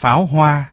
pháo hoa.